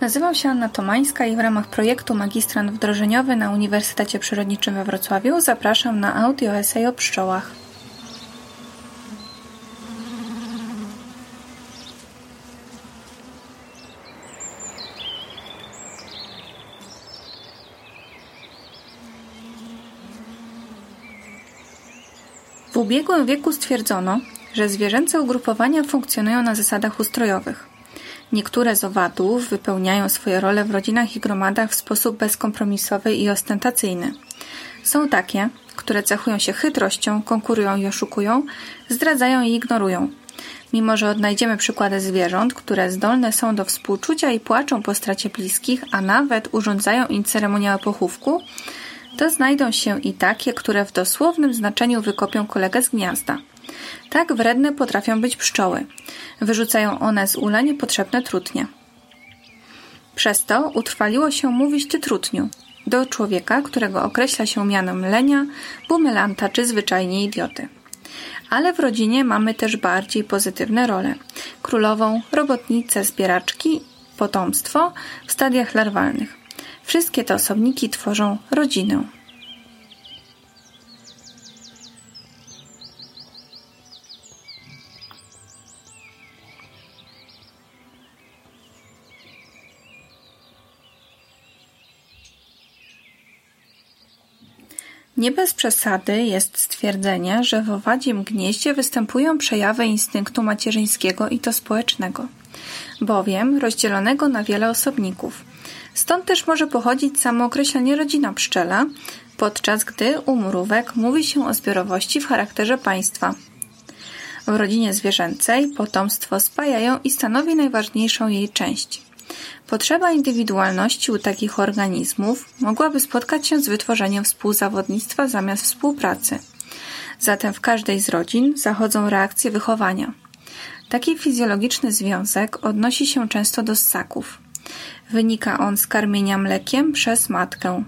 Nazywam się Anna Tomańska i w ramach projektu Magistrant Wdrożeniowy na Uniwersytecie Przyrodniczym we Wrocławiu zapraszam na audio esej o pszczołach. W ubiegłym wieku stwierdzono, że zwierzęce ugrupowania funkcjonują na zasadach ustrojowych. Niektóre z owadów wypełniają swoje role w rodzinach i gromadach w sposób bezkompromisowy i ostentacyjny. Są takie, które cechują się chytrością, konkurują i oszukują, zdradzają i ignorują. Mimo, że odnajdziemy przykłady zwierząt, które zdolne są do współczucia i płaczą po stracie bliskich, a nawet urządzają im ceremoniały pochówku, to znajdą się i takie, które w dosłownym znaczeniu wykopią kolegę z gniazda. Tak wredne potrafią być pszczoły. Wyrzucają one z ula niepotrzebne trutnie. Przez to utrwaliło się mówić ty trutniu do człowieka, którego określa się mianem lenia, bumelanta czy zwyczajnie idioty. Ale w rodzinie mamy też bardziej pozytywne role. Królową, robotnicę, zbieraczki, potomstwo w stadiach larwalnych. Wszystkie te osobniki tworzą rodzinę. Nie bez przesady jest stwierdzenie, że w owadzim gnieździe występują przejawy instynktu macierzyńskiego i to społecznego, bowiem rozdzielonego na wiele osobników. Stąd też może pochodzić samo określenie rodzina pszczela, podczas gdy u mrówek mówi się o zbiorowości w charakterze państwa. W rodzinie zwierzęcej potomstwo spajają i stanowi najważniejszą jej część. Potrzeba indywidualności u takich organizmów mogłaby spotkać się z wytworzeniem współzawodnictwa zamiast współpracy. Zatem w każdej z rodzin zachodzą reakcje wychowania. Taki fizjologiczny związek odnosi się często do ssaków. Wynika on z karmienia mlekiem przez matkę.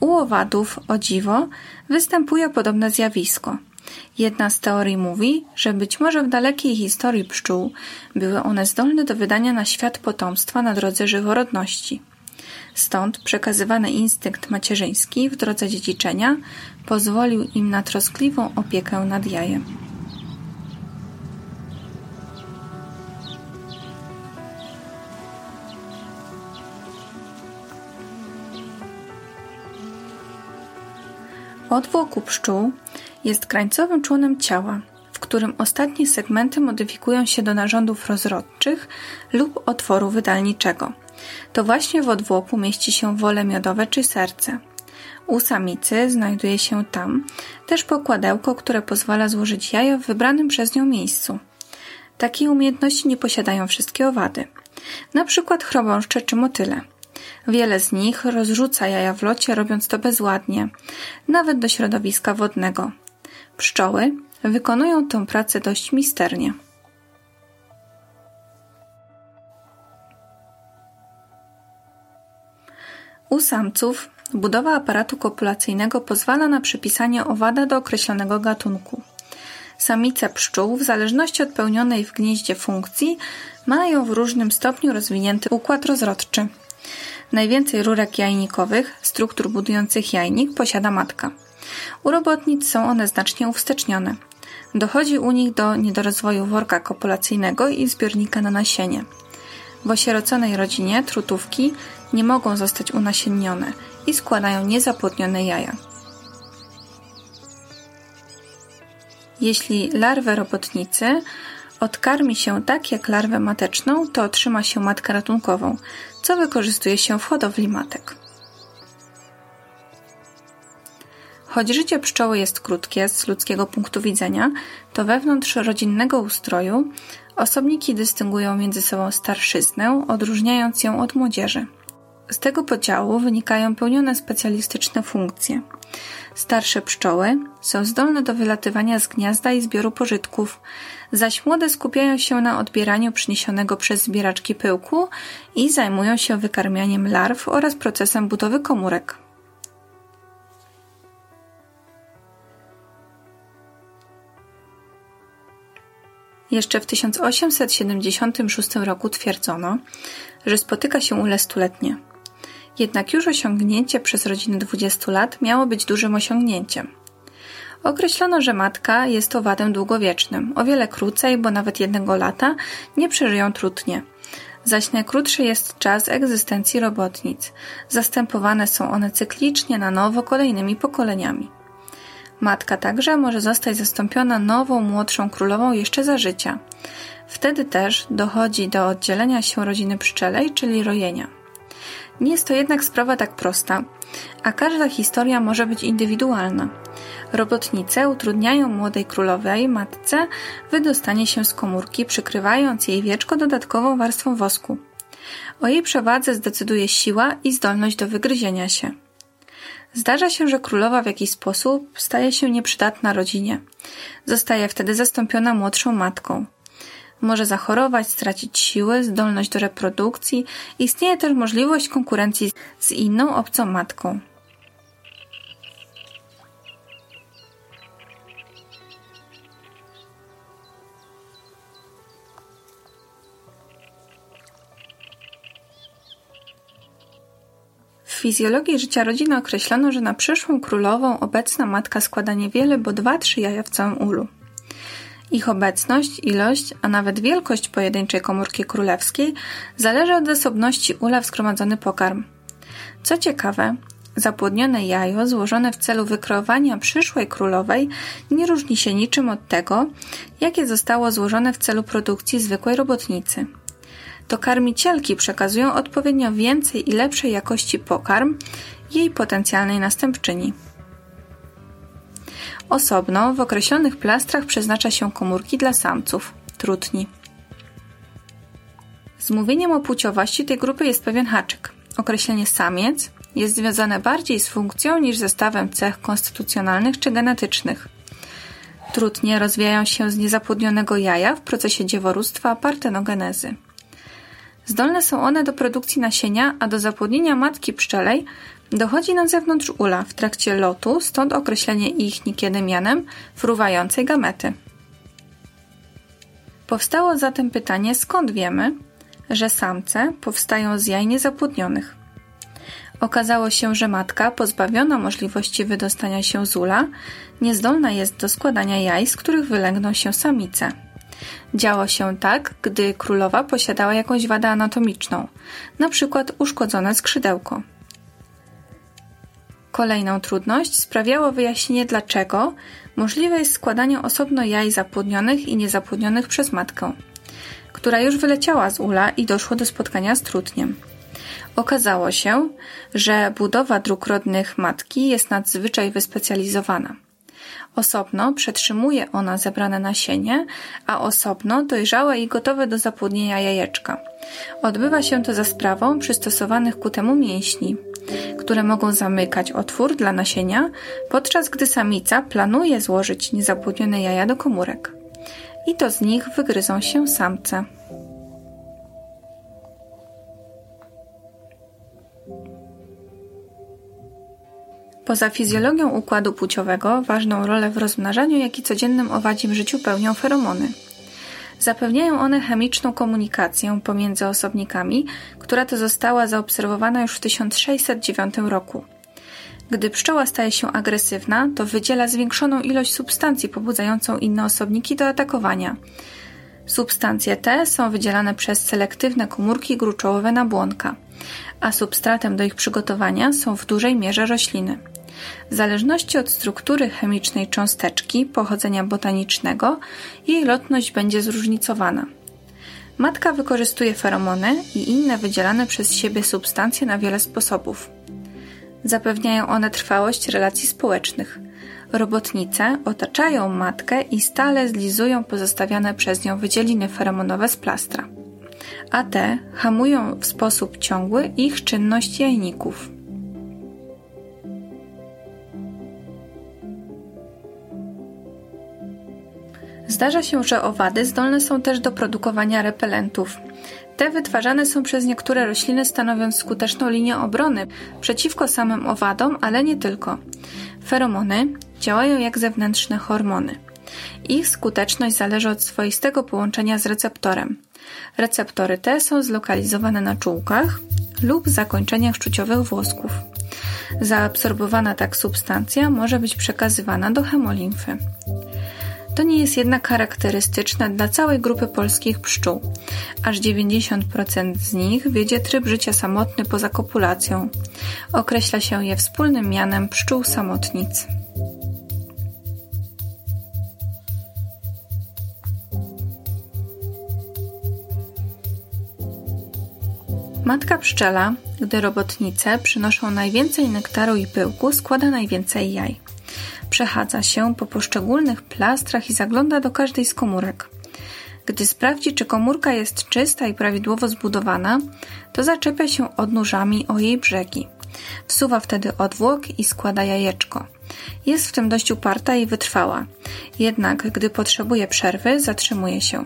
U owadów, o dziwo, występuje podobne zjawisko – Jedna z teorii mówi, że być może w dalekiej historii pszczół były one zdolne do wydania na świat potomstwa na drodze żyworodności. Stąd przekazywany instynkt macierzyński w drodze dziedziczenia pozwolił im na troskliwą opiekę nad jajem. Odwłoku pszczół jest krańcowym członem ciała, w którym ostatnie segmenty modyfikują się do narządów rozrodczych lub otworu wydalniczego. To właśnie w odwłoku mieści się wole miodowe czy serce. U samicy znajduje się tam też pokładełko, które pozwala złożyć jaja w wybranym przez nią miejscu. Takiej umiejętności nie posiadają wszystkie owady, na przykład chrobąszcze czy motyle. Wiele z nich rozrzuca jaja w locie, robiąc to bezładnie, nawet do środowiska wodnego. Pszczoły wykonują tę pracę dość misternie. U samców budowa aparatu kopulacyjnego pozwala na przypisanie owada do określonego gatunku. Samice pszczół, w zależności od pełnionej w gnieździe funkcji, mają w różnym stopniu rozwinięty układ rozrodczy. Najwięcej rurek jajnikowych, struktur budujących jajnik, posiada matka. U robotnic są one znacznie uwstecznione. Dochodzi u nich do niedorozwoju worka kopulacyjnego i zbiornika na nasienie. W osieroconej rodzinie trutówki nie mogą zostać unasiennione i składają niezapłodnione jaja. Jeśli larwę robotnicy odkarmi się tak jak larwę mateczną, to otrzyma się matkę ratunkową, co wykorzystuje się w hodowli matek. Choć życie pszczoły jest krótkie z ludzkiego punktu widzenia, to wewnątrz rodzinnego ustroju osobniki dystyngują między sobą starszyznę, odróżniając ją od młodzieży. Z tego podziału wynikają pełnione specjalistyczne funkcje. Starsze pszczoły są zdolne do wylatywania z gniazda i zbioru pożytków, zaś młode skupiają się na odbieraniu przyniesionego przez zbieraczki pyłku i zajmują się wykarmianiem larw oraz procesem budowy komórek. Jeszcze w 1876 roku twierdzono, że spotyka się ule stuletnie. Jednak już osiągnięcie przez rodzinę 20 lat miało być dużym osiągnięciem. Określono, że matka jest owadem długowiecznym, o wiele krócej, bo nawet jednego lata nie przeżyją trudnie. Zaś najkrótszy jest czas egzystencji robotnic. Zastępowane są one cyklicznie na nowo kolejnymi pokoleniami. Matka także może zostać zastąpiona nową, młodszą królową jeszcze za życia. Wtedy też dochodzi do oddzielenia się rodziny pszczelej, czyli rojenia. Nie jest to jednak sprawa tak prosta, a każda historia może być indywidualna. Robotnice utrudniają młodej królowej matce wydostanie się z komórki, przykrywając jej wieczko dodatkową warstwą wosku. O jej przewadze zdecyduje siła i zdolność do wygryzienia się. Zdarza się, że królowa w jakiś sposób staje się nieprzydatna rodzinie. Zostaje wtedy zastąpiona młodszą matką. Może zachorować, stracić siły, zdolność do reprodukcji. Istnieje też możliwość konkurencji z inną obcą matką. Fizjologii życia rodziny określono, że na przyszłą królową obecna matka składa niewiele, bo dwa-trzy jaja w całym ulu. Ich obecność, ilość, a nawet wielkość pojedynczej komórki królewskiej zależy od zasobności ula w zgromadzony pokarm. Co ciekawe, zapłodnione jajo złożone w celu wykreowania przyszłej królowej nie różni się niczym od tego, jakie zostało złożone w celu produkcji zwykłej robotnicy to karmicielki przekazują odpowiednio więcej i lepszej jakości pokarm jej potencjalnej następczyni. Osobno w określonych plastrach przeznacza się komórki dla samców, trutni. Z mówieniem o płciowości tej grupy jest pewien haczyk. Określenie samiec jest związane bardziej z funkcją niż zestawem cech konstytucjonalnych czy genetycznych. Trutnie rozwijają się z niezapłodnionego jaja w procesie dzieworództwa partenogenezy. Zdolne są one do produkcji nasienia, a do zapłodnienia matki pszczelej dochodzi na zewnątrz ula w trakcie lotu, stąd określenie ich niekiedy mianem fruwającej gamety. Powstało zatem pytanie, skąd wiemy, że samce powstają z jaj niezapłodnionych. Okazało się, że matka, pozbawiona możliwości wydostania się z ula, niezdolna jest do składania jaj, z których wylęgną się samice. Działo się tak, gdy królowa posiadała jakąś wadę anatomiczną, na przykład uszkodzone skrzydełko. Kolejną trudność sprawiało wyjaśnienie dlaczego możliwe jest składanie osobno jaj zapłodnionych i niezapłodnionych przez matkę, która już wyleciała z ula i doszło do spotkania z trutniem. Okazało się, że budowa dróg rodnych matki jest nadzwyczaj wyspecjalizowana. Osobno przetrzymuje ona zebrane nasienie, a osobno dojrzałe i gotowe do zapłodnienia jajeczka. Odbywa się to za sprawą przystosowanych ku temu mięśni, które mogą zamykać otwór dla nasienia, podczas gdy samica planuje złożyć niezapłodnione jaja do komórek. I to z nich wygryzą się samce. Poza fizjologią układu płciowego ważną rolę w rozmnażaniu, jak i codziennym owadzim życiu pełnią feromony. Zapewniają one chemiczną komunikację pomiędzy osobnikami, która to została zaobserwowana już w 1609 roku. Gdy pszczoła staje się agresywna, to wydziela zwiększoną ilość substancji pobudzającą inne osobniki do atakowania. Substancje te są wydzielane przez selektywne komórki gruczołowe nabłonka, a substratem do ich przygotowania są w dużej mierze rośliny. W zależności od struktury chemicznej cząsteczki pochodzenia botanicznego, jej lotność będzie zróżnicowana. Matka wykorzystuje feromony i inne wydzielane przez siebie substancje na wiele sposobów. Zapewniają one trwałość relacji społecznych. Robotnice otaczają matkę i stale zlizują pozostawiane przez nią wydzieliny feromonowe z plastra, a te hamują w sposób ciągły ich czynność jajników. Zdarza się, że owady zdolne są też do produkowania repelentów. Te wytwarzane są przez niektóre rośliny, stanowiąc skuteczną linię obrony przeciwko samym owadom, ale nie tylko. Feromony działają jak zewnętrzne hormony. Ich skuteczność zależy od swoistego połączenia z receptorem. Receptory te są zlokalizowane na czułkach lub zakończeniach szczuciowych włosków. Zaabsorbowana tak substancja może być przekazywana do hemolimfy. To nie jest jednak charakterystyczne dla całej grupy polskich pszczół. Aż 90% z nich wiedzie tryb życia samotny poza kopulacją. Określa się je wspólnym mianem pszczół samotnic. Matka pszczela, gdy robotnice przynoszą najwięcej nektaru i pyłku, składa najwięcej jaj. Przechadza się po poszczególnych plastrach i zagląda do każdej z komórek. Gdy sprawdzi, czy komórka jest czysta i prawidłowo zbudowana, to zaczepia się odnóżami o jej brzegi. Wsuwa wtedy odwłok i składa jajeczko. Jest w tym dość uparta i wytrwała. Jednak gdy potrzebuje przerwy, zatrzymuje się.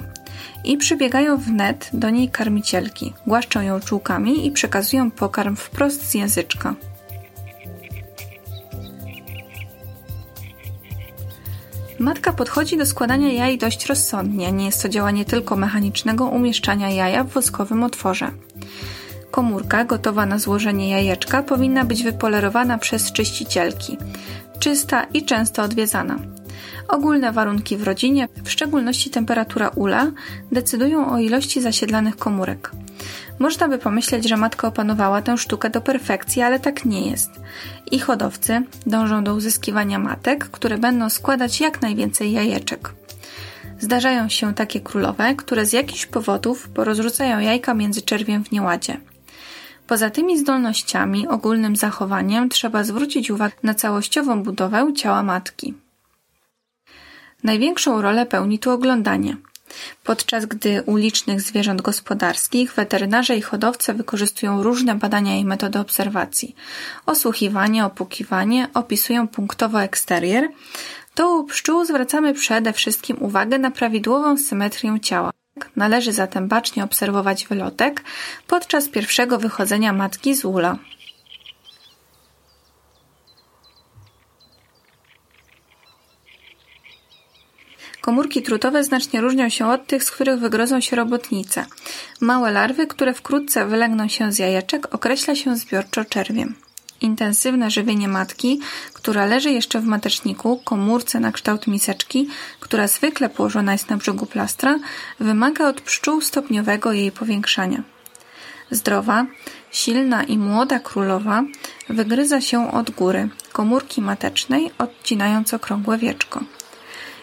I przybiegają wnet do niej karmicielki. Głaszczą ją czułkami i przekazują pokarm wprost z języczka. Matka podchodzi do składania jaj dość rozsądnie. Nie jest to działanie tylko mechanicznego umieszczania jaja w woskowym otworze. Komórka gotowa na złożenie jajeczka powinna być wypolerowana przez czyścicielki, czysta i często odwiedzana. Ogólne warunki w rodzinie, w szczególności temperatura ula, decydują o ilości zasiedlanych komórek. Można by pomyśleć, że matka opanowała tę sztukę do perfekcji, ale tak nie jest. I hodowcy dążą do uzyskiwania matek, które będą składać jak najwięcej jajeczek. Zdarzają się takie królowe, które z jakichś powodów porozrzucają jajka między czerwiem w nieładzie. Poza tymi zdolnościami, ogólnym zachowaniem trzeba zwrócić uwagę na całościową budowę ciała matki. Największą rolę pełni tu oglądanie. Podczas gdy u licznych zwierząt gospodarskich weterynarze i hodowcy wykorzystują różne badania i metody obserwacji. Osłuchiwanie, opukiwanie opisują punktowo eksterier, to u pszczół zwracamy przede wszystkim uwagę na prawidłową symetrię ciała. Należy zatem bacznie obserwować wylotek podczas pierwszego wychodzenia matki z ula. Komórki trutowe znacznie różnią się od tych, z których wygrodzą się robotnice. Małe larwy, które wkrótce wylegną się z jajeczek, określa się zbiorczo czerwiem. Intensywne żywienie matki, która leży jeszcze w mateczniku, komórce na kształt miseczki, która zwykle położona jest na brzegu plastra, wymaga od pszczół stopniowego jej powiększania. Zdrowa, silna i młoda królowa wygryza się od góry komórki matecznej, odcinając okrągłe wieczko.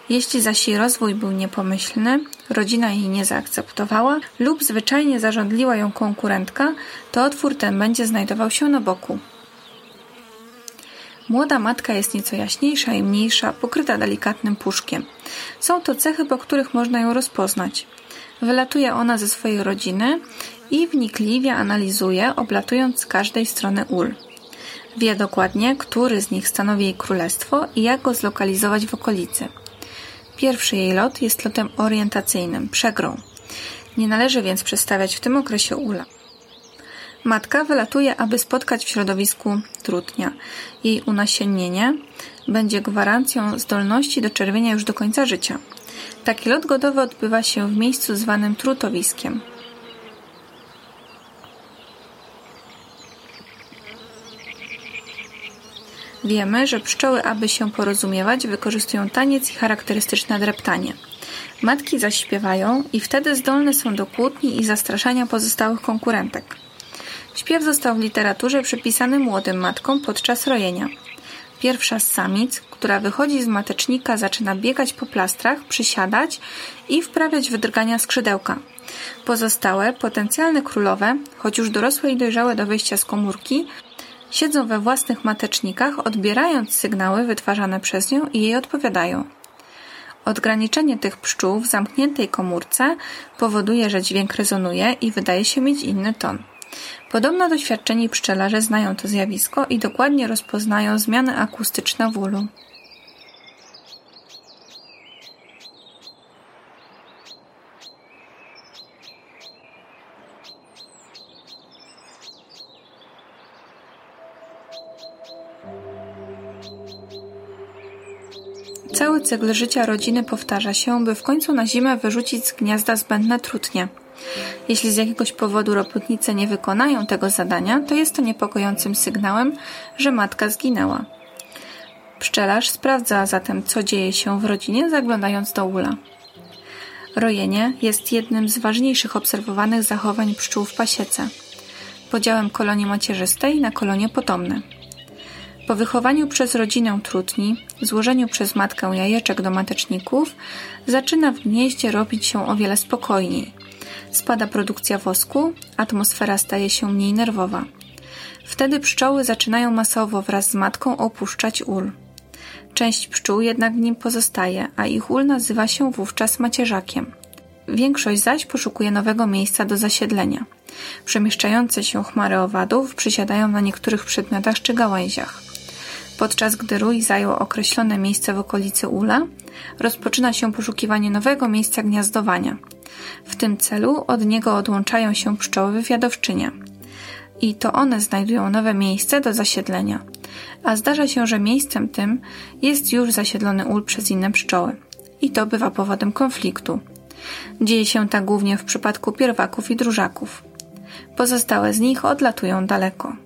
Jeśli zaś jej rozwój był niepomyślny, rodzina jej nie zaakceptowała lub zwyczajnie zarządliła ją konkurentka, to otwór ten będzie znajdował się na boku. Młoda matka jest nieco jaśniejsza i mniejsza, pokryta delikatnym puszkiem. Są to cechy, po których można ją rozpoznać. Wylatuje ona ze swojej rodziny i wnikliwie analizuje, oblatując z każdej strony ul. Wie dokładnie, który z nich stanowi jej królestwo i jak go zlokalizować w okolicy. Pierwszy jej lot jest lotem orientacyjnym, przegrą. Nie należy więc przestawiać w tym okresie ula. Matka wylatuje, aby spotkać w środowisku trutnia. Jej unasiennienie będzie gwarancją zdolności do czerwienia już do końca życia. Taki lot godowy odbywa się w miejscu zwanym trutowiskiem. Wiemy, że pszczoły, aby się porozumiewać, wykorzystują taniec i charakterystyczne dreptanie. Matki zaś śpiewają i wtedy zdolne są do kłótni i zastraszania pozostałych konkurentek. Śpiew został w literaturze przypisany młodym matkom podczas rojenia. Pierwsza z samic, która wychodzi z matecznika, zaczyna biegać po plastrach, przysiadać i wprawiać wydrgania skrzydełka. Pozostałe, potencjalne królowe, choć już dorosłe i dojrzałe do wyjścia z komórki, Siedzą we własnych matecznikach, odbierając sygnały wytwarzane przez nią i jej odpowiadają. Odgraniczenie tych pszczół w zamkniętej komórce powoduje, że dźwięk rezonuje i wydaje się mieć inny ton. Podobno doświadczeni pszczelarze znają to zjawisko i dokładnie rozpoznają zmiany akustyczne w ulu. Cykl życia rodziny powtarza się, by w końcu na zimę wyrzucić z gniazda zbędne trutnie. Jeśli z jakiegoś powodu robotnice nie wykonają tego zadania, to jest to niepokojącym sygnałem, że matka zginęła. Pszczelarz sprawdza zatem, co dzieje się w rodzinie, zaglądając do ula. Rojenie jest jednym z ważniejszych obserwowanych zachowań pszczół w pasiece. Podziałem kolonii macierzystej na kolonie potomne. Po wychowaniu przez rodzinę trutni, złożeniu przez matkę jajeczek do mateczników, zaczyna w gnieździe robić się o wiele spokojniej. Spada produkcja wosku, atmosfera staje się mniej nerwowa. Wtedy pszczoły zaczynają masowo wraz z matką opuszczać ul. Część pszczół jednak w nim pozostaje, a ich ul nazywa się wówczas macierzakiem. Większość zaś poszukuje nowego miejsca do zasiedlenia. Przemieszczające się chmary owadów przysiadają na niektórych przedmiotach czy gałęziach. Podczas gdy rój zajął określone miejsce w okolicy ula, rozpoczyna się poszukiwanie nowego miejsca gniazdowania. W tym celu od niego odłączają się pszczoły wywiadowczynie. I to one znajdują nowe miejsce do zasiedlenia. A zdarza się, że miejscem tym jest już zasiedlony ul przez inne pszczoły. I to bywa powodem konfliktu. Dzieje się tak głównie w przypadku pierwaków i drużaków. Pozostałe z nich odlatują daleko.